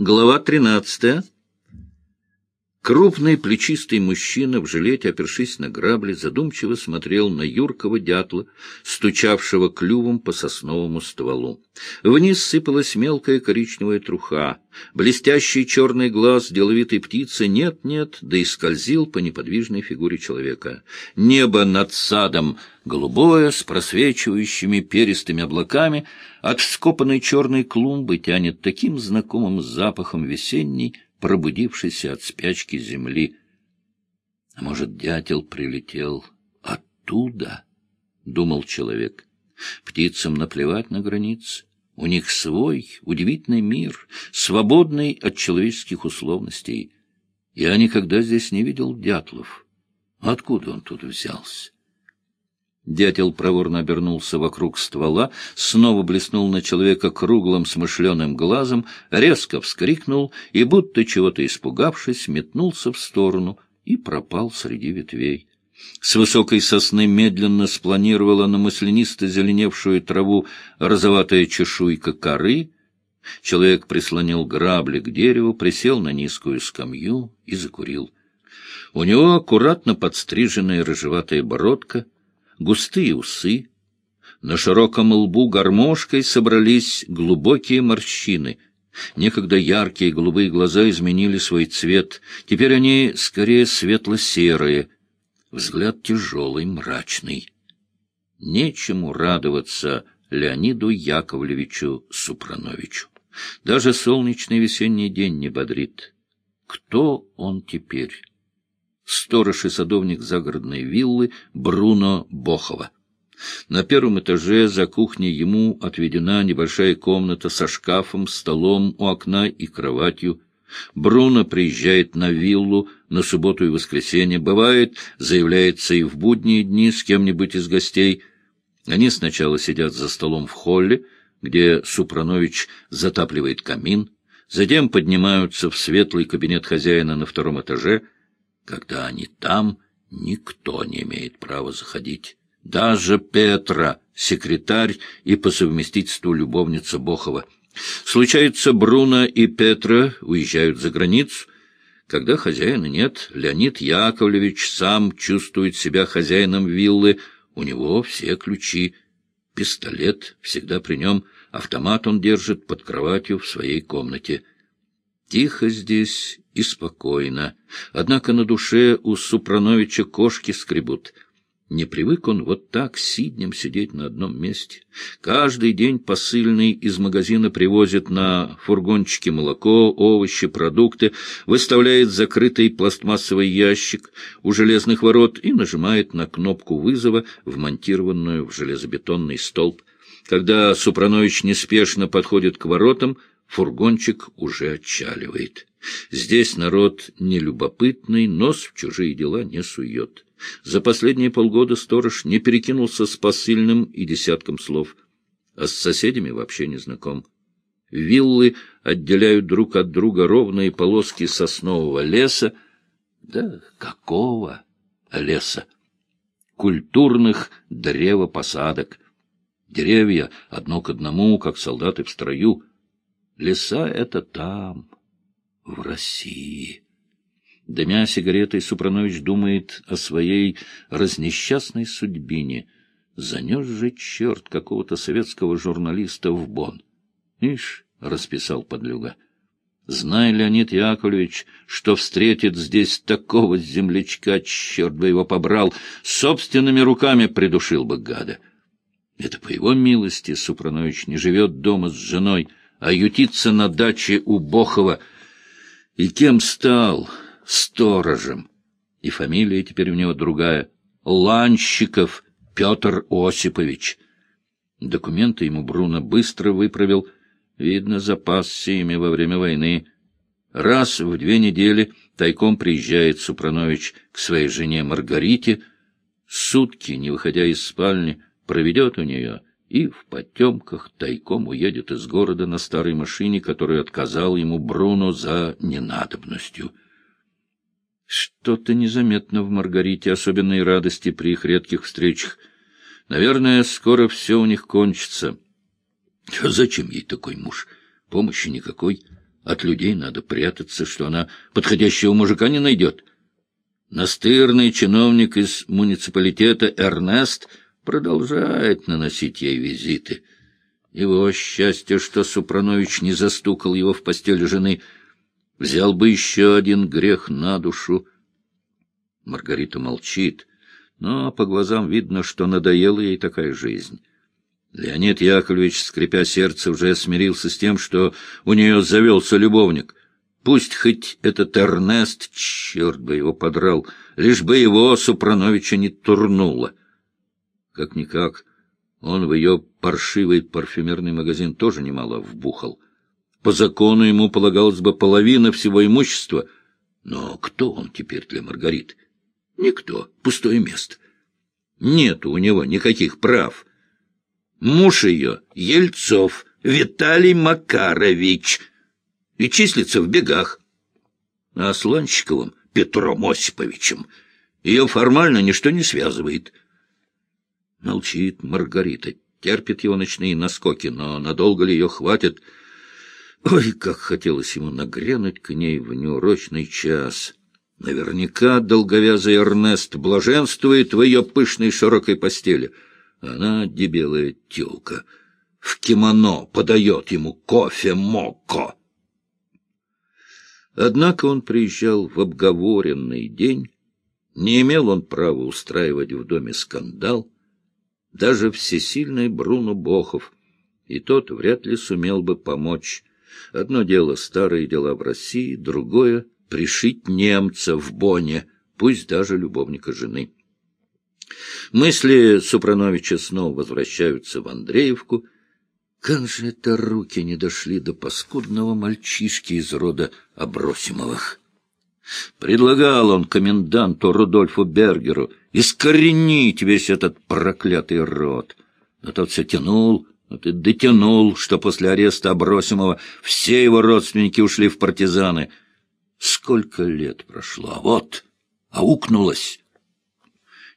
Глава тринадцатая. Крупный плечистый мужчина в жилете, опершись на грабли, задумчиво смотрел на юркого дятла, стучавшего клювом по сосновому стволу. Вниз сыпалась мелкая коричневая труха. Блестящий черный глаз деловитой птицы нет-нет, да и скользил по неподвижной фигуре человека. Небо над садом голубое, с просвечивающими перистыми облаками, от вскопанной черной клумбы тянет таким знакомым запахом весенней, пробудившейся от спячки земли. А может, дятел прилетел оттуда, — думал человек. Птицам наплевать на границы. У них свой удивительный мир, свободный от человеческих условностей. Я никогда здесь не видел дятлов. Откуда он тут взялся? Дятел проворно обернулся вокруг ствола, снова блеснул на человека круглым смышленым глазом, резко вскрикнул и, будто чего-то испугавшись, метнулся в сторону и пропал среди ветвей. С высокой сосны медленно спланировала на маслянисто зеленевшую траву розоватая чешуйка коры. Человек прислонил грабли к дереву, присел на низкую скамью и закурил. У него аккуратно подстриженная рыжеватая бородка — густые усы. На широком лбу гармошкой собрались глубокие морщины. Некогда яркие голубые глаза изменили свой цвет. Теперь они скорее светло-серые. Взгляд тяжелый, мрачный. Нечему радоваться Леониду Яковлевичу Супрановичу. Даже солнечный весенний день не бодрит. Кто он теперь? Сторож и садовник загородной виллы Бруно Бохова. На первом этаже за кухней ему отведена небольшая комната со шкафом, столом у окна и кроватью. Бруно приезжает на виллу на субботу и воскресенье, бывает, заявляется и в будние дни с кем-нибудь из гостей. Они сначала сидят за столом в холле, где Супранович затапливает камин, затем поднимаются в светлый кабинет хозяина на втором этаже — когда они там, никто не имеет права заходить. Даже Петра, секретарь и по совместительству любовница Бохова. Случается, Бруно и Петра уезжают за границу. Когда хозяина нет, Леонид Яковлевич сам чувствует себя хозяином виллы. У него все ключи. Пистолет всегда при нем, автомат он держит под кроватью в своей комнате. Тихо здесь и спокойно. Однако на душе у Супрановича кошки скребут. Не привык он вот так сиднем сидеть на одном месте. Каждый день посыльный из магазина привозит на фургончике молоко, овощи, продукты, выставляет закрытый пластмассовый ящик у железных ворот и нажимает на кнопку вызова, вмонтированную в железобетонный столб. Когда Супранович неспешно подходит к воротам, фургончик уже отчаливает. Здесь народ нелюбопытный, нос в чужие дела не сует. За последние полгода сторож не перекинулся с посыльным и десятком слов, а с соседями вообще не знаком. Виллы отделяют друг от друга ровные полоски соснового леса. Да какого леса? Культурных древопосадок. Деревья одно к одному, как солдаты в строю. Леса — это там, в России. Дымя сигаретой, Супранович думает о своей разнесчастной судьбине. Занес же черт какого-то советского журналиста в Бон. Ишь, расписал подлюга. Знай, Леонид Яковлевич, что встретит здесь такого землячка, черт бы его побрал, собственными руками придушил бы гада. Это по его милости Супранович не живет дома с женой, а ютится на даче у Бохова — и кем стал? Сторожем. И фамилия теперь у него другая. Ланщиков Петр Осипович. Документы ему Бруно быстро выправил. Видно, запасся ими во время войны. Раз в две недели тайком приезжает Супранович к своей жене Маргарите. Сутки, не выходя из спальни, проведет у нее — и в потемках тайком уедет из города на старой машине, которую отказал ему Бруно за ненадобностью. Что-то незаметно в Маргарите особенной радости при их редких встречах. Наверное, скоро все у них кончится. Зачем ей такой муж? Помощи никакой. От людей надо прятаться, что она подходящего мужика не найдет. Настырный чиновник из муниципалитета Эрнест продолжает наносить ей визиты. Его счастье, что Супранович не застукал его в постели жены, взял бы еще один грех на душу. Маргарита молчит, но по глазам видно, что надоела ей такая жизнь. Леонид Яковлевич, скрипя сердце, уже смирился с тем, что у нее завелся любовник. Пусть хоть этот Эрнест, черт бы его подрал, лишь бы его Супрановича не турнуло. Как-никак, он в ее паршивый парфюмерный магазин тоже немало вбухал. По закону ему полагалось бы половина всего имущества. Но кто он теперь для Маргариты? Никто. Пустое место. Нет у него никаких прав. Муж ее — Ельцов Виталий Макарович, и числится в бегах. А с Ланщиковым Петром Осиповичем ее формально ничто не связывает. Молчит Маргарита, терпит его ночные наскоки, но надолго ли ее хватит? Ой, как хотелось ему нагрянуть к ней в неурочный час. Наверняка долговязый Эрнест блаженствует в ее пышной широкой постели — она дебелая тёлка. В кимоно подает ему кофе-моко. Однако он приезжал в обговоренный день. Не имел он права устраивать в доме скандал. Даже всесильный Бруно Бохов, и тот вряд ли сумел бы помочь. Одно дело старые дела в России, другое — пришить немца в Боне, пусть даже любовника жены. Мысли Супрановича снова возвращаются в Андреевку. Как же это руки не дошли до паскудного мальчишки из рода Абросимовых? Предлагал он коменданту Рудольфу Бергеру искоренить весь этот проклятый род. Но тот все тянул, но ты дотянул, что после ареста Абросимова все его родственники ушли в партизаны. Сколько лет прошло, а вот, аукнулось.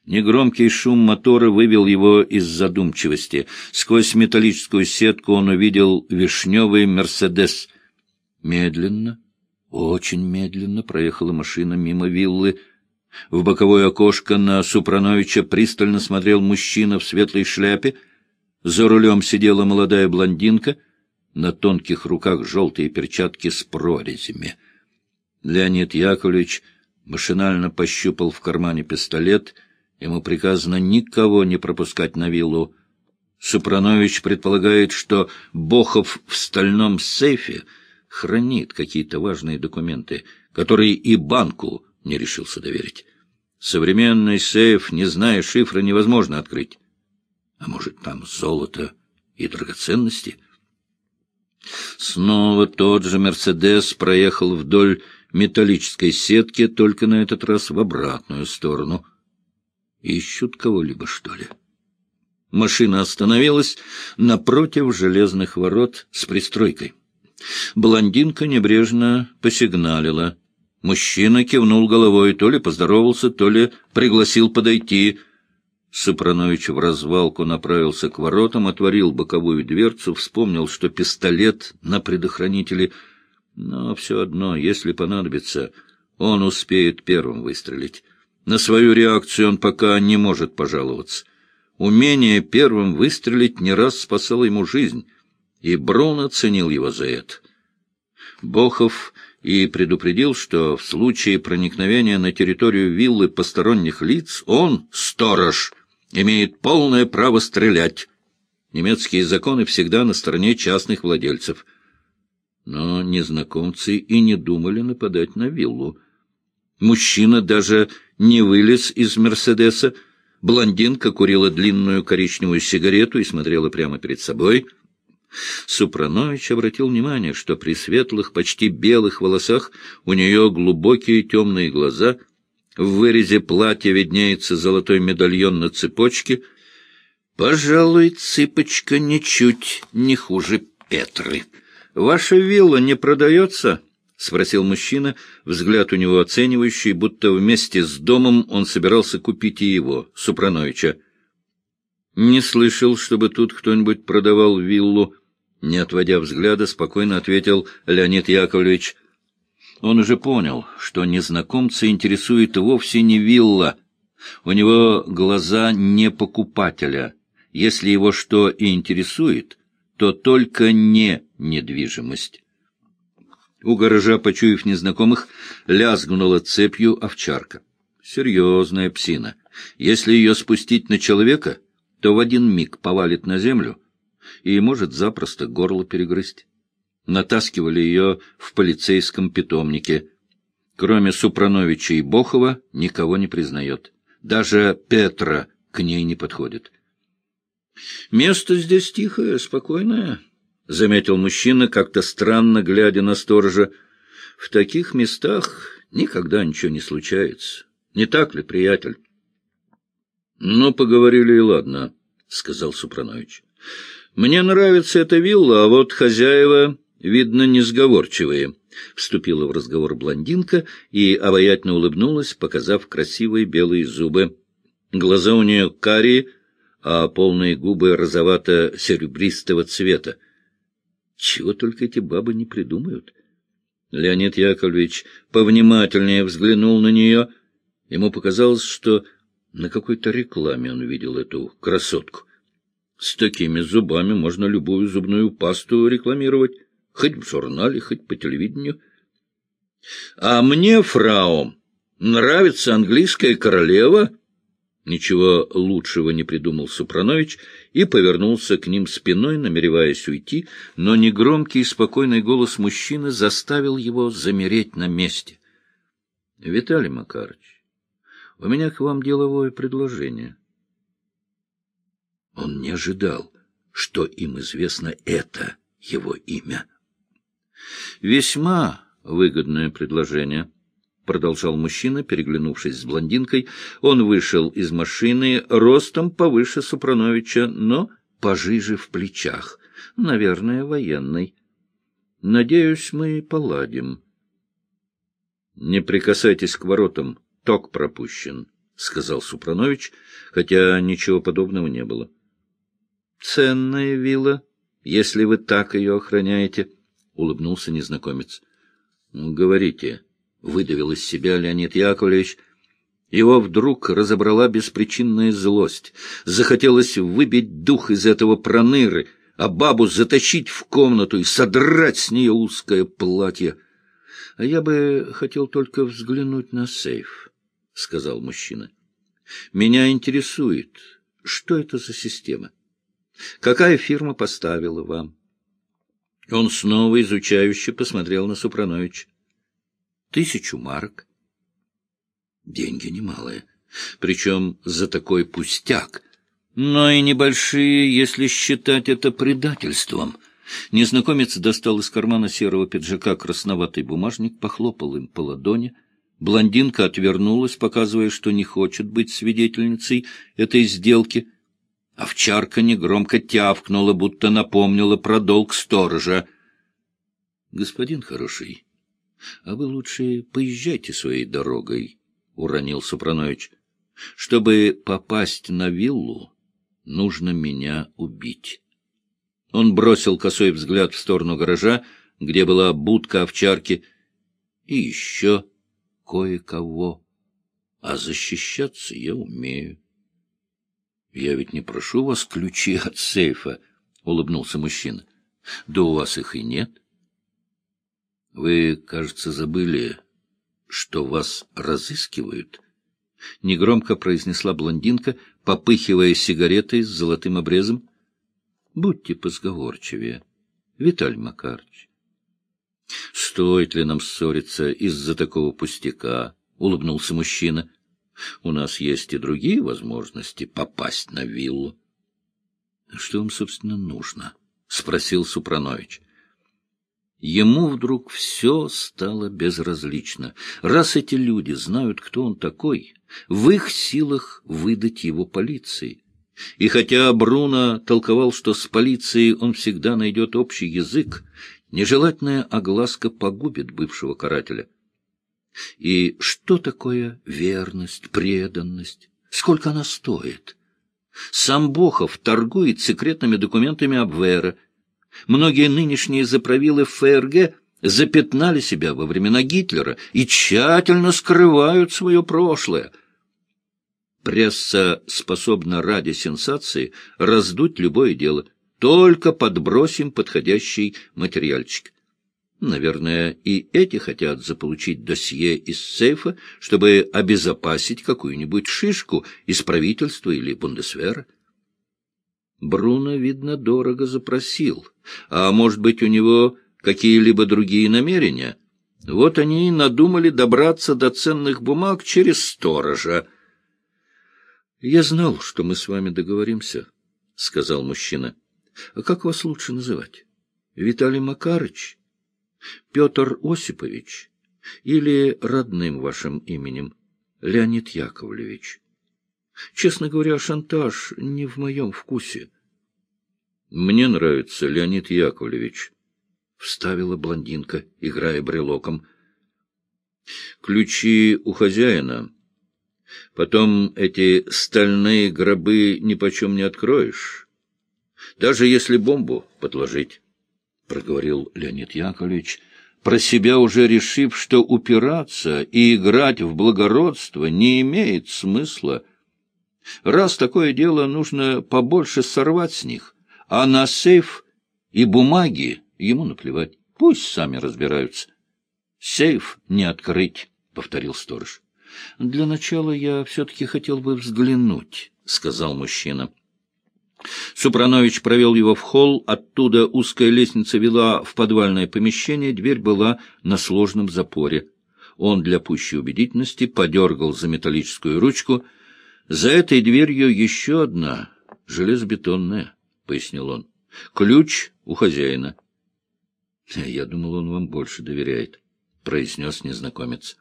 Негромкий шум мотора вывел его из задумчивости. Сквозь металлическую сетку он увидел вишневый «Мерседес». Медленно, очень медленно проехала машина мимо виллы. В боковое окошко на Супрановича пристально смотрел мужчина в светлой шляпе. За рулем сидела молодая блондинка, на тонких руках желтые перчатки с прорезями. Леонид Яковлевич машинально пощупал в кармане пистолет — Ему приказано никого не пропускать на виллу. Супранович предполагает, что Бохов в стальном сейфе хранит какие-то важные документы, которые и банку не решился доверить. Современный сейф, не зная шифра, невозможно открыть. А может, там золото и драгоценности? Снова тот же «Мерседес» проехал вдоль металлической сетки, только на этот раз в обратную сторону — Ищут кого-либо, что ли? Машина остановилась напротив железных ворот с пристройкой. Блондинка небрежно посигналила. Мужчина кивнул головой, то ли поздоровался, то ли пригласил подойти. Супранович в развалку направился к воротам, отворил боковую дверцу, вспомнил, что пистолет на предохранителе. Но все одно, если понадобится, он успеет первым выстрелить. На свою реакцию он пока не может пожаловаться. Умение первым выстрелить не раз спасало ему жизнь, и Брун оценил его за это. Бохов и предупредил, что в случае проникновения на территорию виллы посторонних лиц он, сторож, имеет полное право стрелять. Немецкие законы всегда на стороне частных владельцев. Но незнакомцы и не думали нападать на виллу. Мужчина даже не вылез из «Мерседеса». Блондинка курила длинную коричневую сигарету и смотрела прямо перед собой. Супранович обратил внимание, что при светлых, почти белых волосах у нее глубокие темные глаза, в вырезе платья виднеется золотой медальон на цепочке. «Пожалуй, цыпочка ничуть не хуже Петры. Ваша вилла не продается?» — спросил мужчина, взгляд у него оценивающий, будто вместе с домом он собирался купить и его, Супрановича. Не слышал, чтобы тут кто-нибудь продавал виллу. Не отводя взгляда, спокойно ответил Леонид Яковлевич. Он уже понял, что незнакомца интересует вовсе не вилла. У него глаза не покупателя. Если его что и интересует, то только не недвижимость. У гаража, почуяв незнакомых, лязгнула цепью овчарка. Серьезная псина. Если ее спустить на человека, то в один миг повалит на землю и может запросто горло перегрызть. Натаскивали ее в полицейском питомнике. Кроме Супрановича и Бохова никого не признает. Даже Петра к ней не подходит. Место здесь тихое, спокойное, — заметил мужчина, как-то странно глядя на сторожа. В таких местах никогда ничего не случается. Не так ли, приятель? — Ну, поговорили и ладно, — сказал Супранович. — Мне нравится эта вилла, а вот хозяева, видно, несговорчивые. Вступила в разговор блондинка и обаятельно улыбнулась, показав красивые белые зубы. Глаза у нее карие, а полные губы розовато-серебристого цвета. Чего только эти бабы не придумают. Леонид Яковлевич повнимательнее взглянул на нее. Ему показалось, что на какой-то рекламе он видел эту красотку. С такими зубами можно любую зубную пасту рекламировать, хоть в журнале, хоть по телевидению. А мне, фрау, нравится английская королева — Ничего лучшего не придумал Супранович и повернулся к ним спиной, намереваясь уйти, но негромкий и спокойный голос мужчины заставил его замереть на месте. — Виталий Макарович, у меня к вам деловое предложение. Он не ожидал, что им известно это его имя. — Весьма выгодное предложение, —— продолжал мужчина, переглянувшись с блондинкой. Он вышел из машины ростом повыше Супрановича, но пожиже в плечах. Наверное, военный. Надеюсь, мы поладим. — Не прикасайтесь к воротам, ток пропущен, — сказал Супранович, хотя ничего подобного не было. — Ценная вилла, если вы так ее охраняете, — улыбнулся незнакомец. — Говорите, — выдавил из себя Леонид Яковлевич. Его вдруг разобрала беспричинная злость. Захотелось выбить дух из этого проныры, а бабу затащить в комнату и содрать с нее узкое платье. — А я бы хотел только взглянуть на сейф, — сказал мужчина. — Меня интересует, что это за система? Какая фирма поставила вам? Он снова изучающе посмотрел на Супрановича тысячу марок. Деньги немалые, причем за такой пустяк, но и небольшие, если считать это предательством. Незнакомец достал из кармана серого пиджака красноватый бумажник, похлопал им по ладони. Блондинка отвернулась, показывая, что не хочет быть свидетельницей этой сделки. Овчарка негромко тявкнула, будто напомнила про долг сторожа. — Господин хороший, — А вы лучше поезжайте своей дорогой, — уронил Супранович. — Чтобы попасть на виллу, нужно меня убить. Он бросил косой взгляд в сторону гаража, где была будка овчарки, и еще кое-кого. А защищаться я умею. — Я ведь не прошу вас ключи от сейфа, — улыбнулся мужчина. — Да у вас их и нет. — Вы, кажется, забыли, что вас разыскивают? — негромко произнесла блондинка, попыхивая сигаретой с золотым обрезом. — Будьте позговорчивее, Виталий Макарович. — Стоит ли нам ссориться из-за такого пустяка? — улыбнулся мужчина. — У нас есть и другие возможности попасть на виллу. — Что вам, собственно, нужно? — спросил Супранович. — Ему вдруг все стало безразлично. Раз эти люди знают, кто он такой, в их силах выдать его полиции. И хотя Бруно толковал, что с полицией он всегда найдет общий язык, нежелательная огласка погубит бывшего карателя. И что такое верность, преданность? Сколько она стоит? Сам Бохов торгует секретными документами Абвера — Многие нынешние заправилы ФРГ запятнали себя во времена Гитлера и тщательно скрывают свое прошлое. Пресса способна ради сенсации раздуть любое дело. Только подбросим подходящий материальчик. Наверное, и эти хотят заполучить досье из сейфа, чтобы обезопасить какую-нибудь шишку из правительства или бундесвера. Бруно, видно, дорого запросил. А может быть, у него какие-либо другие намерения? Вот они и надумали добраться до ценных бумаг через сторожа. — Я знал, что мы с вами договоримся, — сказал мужчина. — А как вас лучше называть? Виталий Макарыч? Петр Осипович? Или родным вашим именем Леонид Яковлевич? Честно говоря, шантаж не в моем вкусе. — Мне нравится Леонид Яковлевич, — вставила блондинка, играя брелоком. — Ключи у хозяина. Потом эти стальные гробы нипочем не откроешь, даже если бомбу подложить, — проговорил Леонид Яковлевич, про себя уже решив, что упираться и играть в благородство не имеет смысла — Раз такое дело, нужно побольше сорвать с них, а на сейф и бумаги ему наплевать. Пусть сами разбираются. Сейф не открыть, — повторил сторож. — Для начала я все-таки хотел бы взглянуть, — сказал мужчина. Супранович провел его в холл, оттуда узкая лестница вела в подвальное помещение, дверь была на сложном запоре. Он для пущей убедительности подергал за металлическую ручку — за этой дверью еще одна, железобетонная, — пояснил он. Ключ у хозяина. — Я думал, он вам больше доверяет, — произнес незнакомец.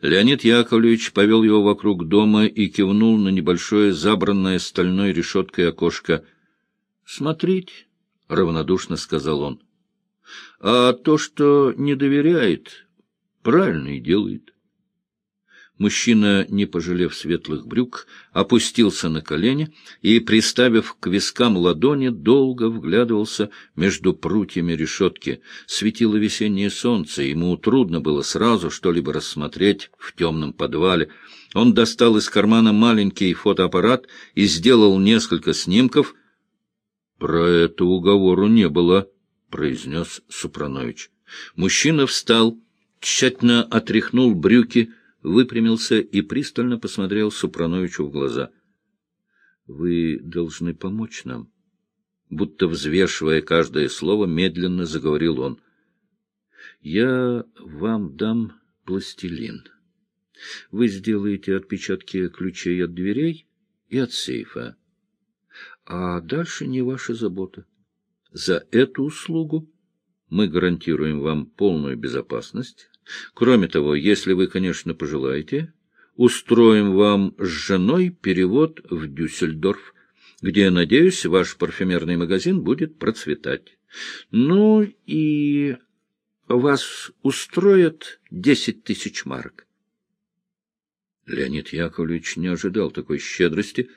Леонид Яковлевич повел его вокруг дома и кивнул на небольшое забранное стальной решеткой окошко. — Смотрите, — равнодушно сказал он. — А то, что не доверяет, правильно и делает. Мужчина, не пожалев светлых брюк, опустился на колени и, приставив к вискам ладони, долго вглядывался между прутьями решетки. Светило весеннее солнце, ему трудно было сразу что-либо рассмотреть в темном подвале. Он достал из кармана маленький фотоаппарат и сделал несколько снимков. — Про это уговору не было, — произнес Супранович. Мужчина встал, тщательно отряхнул брюки, — выпрямился и пристально посмотрел Супрановичу в глаза. — Вы должны помочь нам. Будто взвешивая каждое слово, медленно заговорил он. — Я вам дам пластилин. Вы сделаете отпечатки ключей от дверей и от сейфа. А дальше не ваша забота. За эту услугу мы гарантируем вам полную безопасность, Кроме того, если вы, конечно, пожелаете, устроим вам с женой перевод в Дюссельдорф, где, надеюсь, ваш парфюмерный магазин будет процветать. Ну и вас устроят десять тысяч марок. Леонид Яковлевич не ожидал такой щедрости.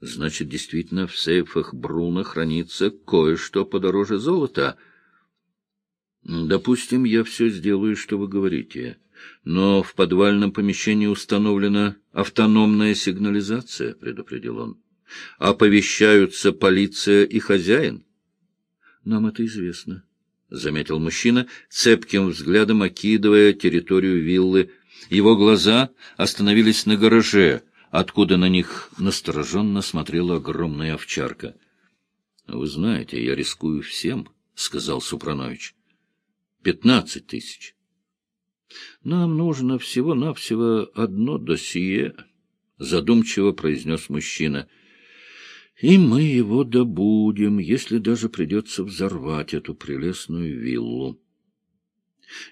Значит, действительно, в сейфах Бруна хранится кое-что подороже золота — Допустим, я все сделаю, что вы говорите, но в подвальном помещении установлена автономная сигнализация, предупредил он. Оповещаются полиция и хозяин. Нам это известно, — заметил мужчина, цепким взглядом окидывая территорию виллы. Его глаза остановились на гараже, откуда на них настороженно смотрела огромная овчарка. — Вы знаете, я рискую всем, — сказал Супранович. Пятнадцать тысяч. Нам нужно всего-навсего одно досье, — задумчиво произнес мужчина. И мы его добудем, если даже придется взорвать эту прелестную виллу.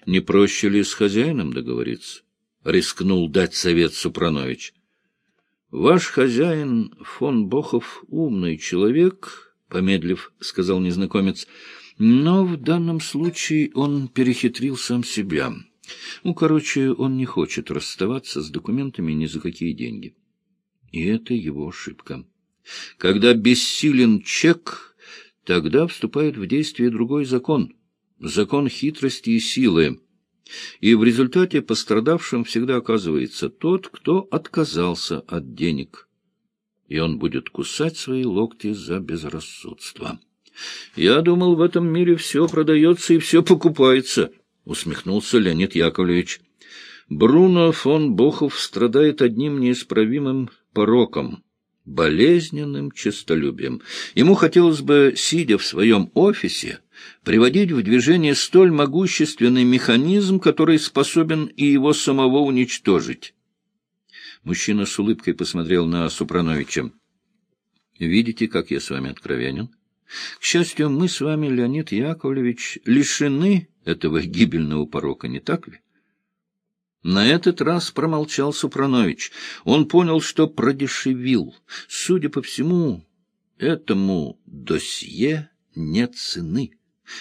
Не проще ли с хозяином договориться? — рискнул дать совет Супранович. — Ваш хозяин, фон Бохов, умный человек, — помедлив, сказал незнакомец, — но в данном случае он перехитрил сам себя. Ну, короче, он не хочет расставаться с документами ни за какие деньги. И это его ошибка. Когда бессилен чек, тогда вступает в действие другой закон — закон хитрости и силы. И в результате пострадавшим всегда оказывается тот, кто отказался от денег. И он будет кусать свои локти за безрассудство. «Я думал, в этом мире все продается и все покупается», — усмехнулся Леонид Яковлевич. «Бруно фон Бохов страдает одним неисправимым пороком — болезненным честолюбием. Ему хотелось бы, сидя в своем офисе, приводить в движение столь могущественный механизм, который способен и его самого уничтожить. Мужчина с улыбкой посмотрел на Супрановича. — Видите, как я с вами откровенен? К счастью, мы с вами, Леонид Яковлевич, лишены этого гибельного порока, не так ли? На этот раз промолчал Супранович. Он понял, что продешевил. Судя по всему, этому досье нет цены.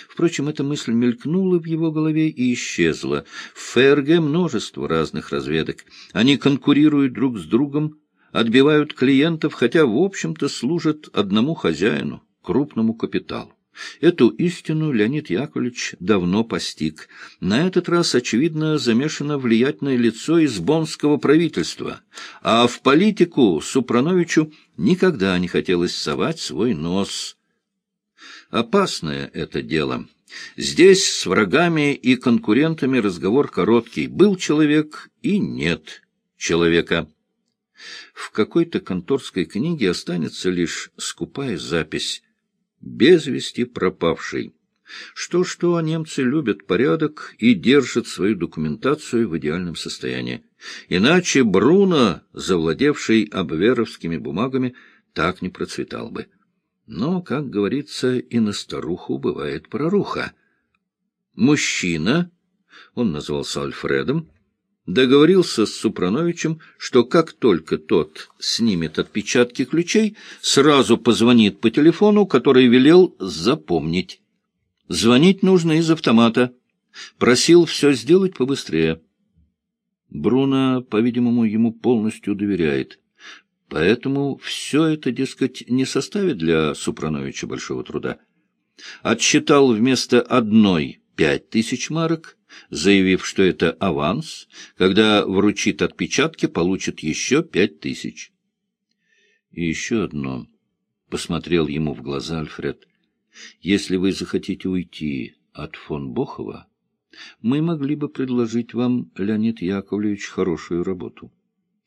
Впрочем, эта мысль мелькнула в его голове и исчезла. В ФРГ множество разных разведок. Они конкурируют друг с другом, отбивают клиентов, хотя, в общем-то, служат одному хозяину, крупному капиталу. Эту истину Леонид Яковлевич давно постиг. На этот раз, очевидно, замешано влиятельное лицо из бонского правительства, а в политику Супрановичу никогда не хотелось совать свой нос. Опасное это дело. Здесь с врагами и конкурентами разговор короткий. Был человек и нет человека. В какой-то конторской книге останется лишь скупая запись «Без вести пропавший». Что-что, немцы любят порядок и держат свою документацию в идеальном состоянии. Иначе Бруно, завладевший обверовскими бумагами, так не процветал бы. Но, как говорится, и на старуху бывает проруха. Мужчина, он назвался Альфредом, договорился с Супрановичем, что как только тот снимет отпечатки ключей, сразу позвонит по телефону, который велел запомнить. Звонить нужно из автомата. Просил все сделать побыстрее. Бруно, по-видимому, ему полностью доверяет. Поэтому все это, дескать, не составит для Супрановича большого труда. Отсчитал вместо одной пять тысяч марок, заявив, что это аванс, когда вручит отпечатки, получит еще пять тысяч. И еще одно, — посмотрел ему в глаза Альфред, — если вы захотите уйти от фон Бохова, мы могли бы предложить вам, Леонид Яковлевич, хорошую работу.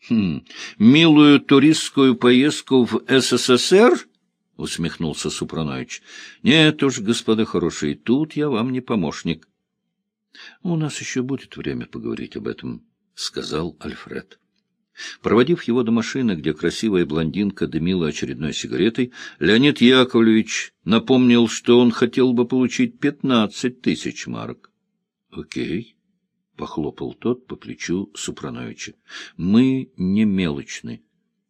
Хм, милую туристскую поездку в СССР? — усмехнулся Супранович. — Нет уж, господа хорошие, тут я вам не помощник. — У нас еще будет время поговорить об этом, — сказал Альфред. Проводив его до машины, где красивая блондинка дымила очередной сигаретой, Леонид Яковлевич напомнил, что он хотел бы получить пятнадцать тысяч марок. — Окей. — похлопал тот по плечу Супрановича. — Мы не мелочны.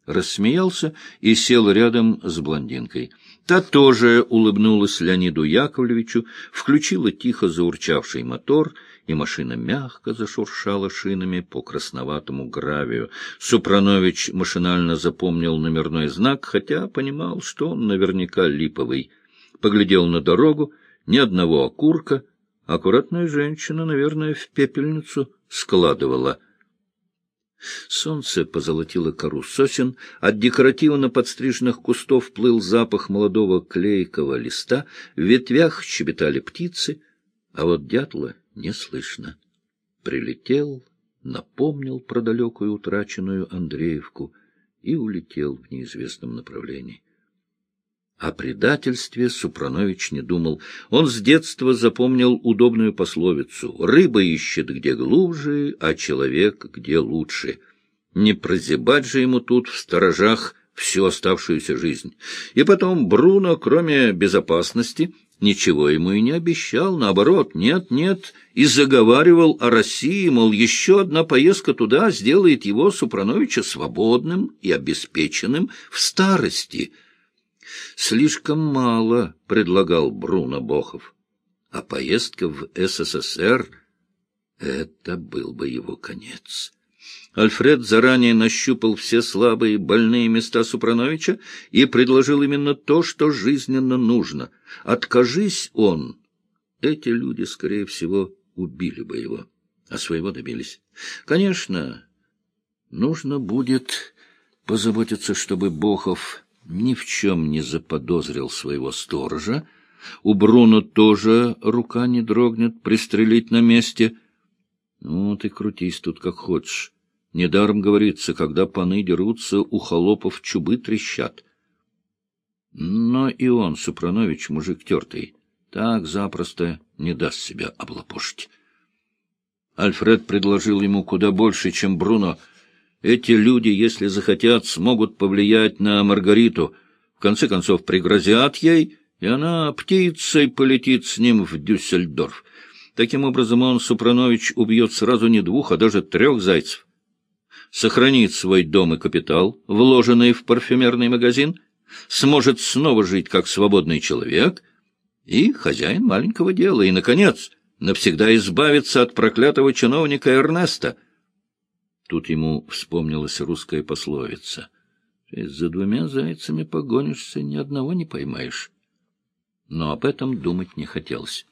Рассмеялся и сел рядом с блондинкой. Та тоже улыбнулась Леониду Яковлевичу, включила тихо заурчавший мотор, и машина мягко зашуршала шинами по красноватому гравию. Супранович машинально запомнил номерной знак, хотя понимал, что он наверняка липовый. Поглядел на дорогу, ни одного окурка — Аккуратная женщина, наверное, в пепельницу складывала. Солнце позолотило кору сосен, от декоративно подстриженных кустов плыл запах молодого клейкого листа, в ветвях щебетали птицы, а вот дятла не слышно. Прилетел, напомнил про далекую утраченную Андреевку и улетел в неизвестном направлении. О предательстве Супранович не думал. Он с детства запомнил удобную пословицу «Рыба ищет где глубже, а человек где лучше». Не прозябать же ему тут в сторожах всю оставшуюся жизнь. И потом Бруно, кроме безопасности, ничего ему и не обещал. Наоборот, нет-нет, и заговаривал о России, мол, еще одна поездка туда сделает его, Супрановича, свободным и обеспеченным в старости — Слишком мало предлагал Бруно Бохов, а поездка в СССР — это был бы его конец. Альфред заранее нащупал все слабые, больные места Супрановича и предложил именно то, что жизненно нужно. Откажись он, эти люди, скорее всего, убили бы его, а своего добились. Конечно, нужно будет позаботиться, чтобы Бохов ни в чем не заподозрил своего сторожа. У Бруно тоже рука не дрогнет, пристрелить на месте. Ну, ты крутись тут как хочешь. Недаром говорится, когда паны дерутся, у холопов чубы трещат. Но и он, Супранович, мужик тертый, так запросто не даст себя облапошить. Альфред предложил ему куда больше, чем Бруно. Эти люди, если захотят, смогут повлиять на Маргариту. В конце концов, пригрозят ей, и она птицей полетит с ним в Дюссельдорф. Таким образом, он, Супранович, убьет сразу не двух, а даже трех зайцев сохранит свой дом и капитал, вложенный в парфюмерный магазин, сможет снова жить как свободный человек и хозяин маленького дела, и, наконец, навсегда избавиться от проклятого чиновника Эрнеста. Тут ему вспомнилась русская пословица. «За двумя зайцами погонишься, ни одного не поймаешь». Но об этом думать не хотелось.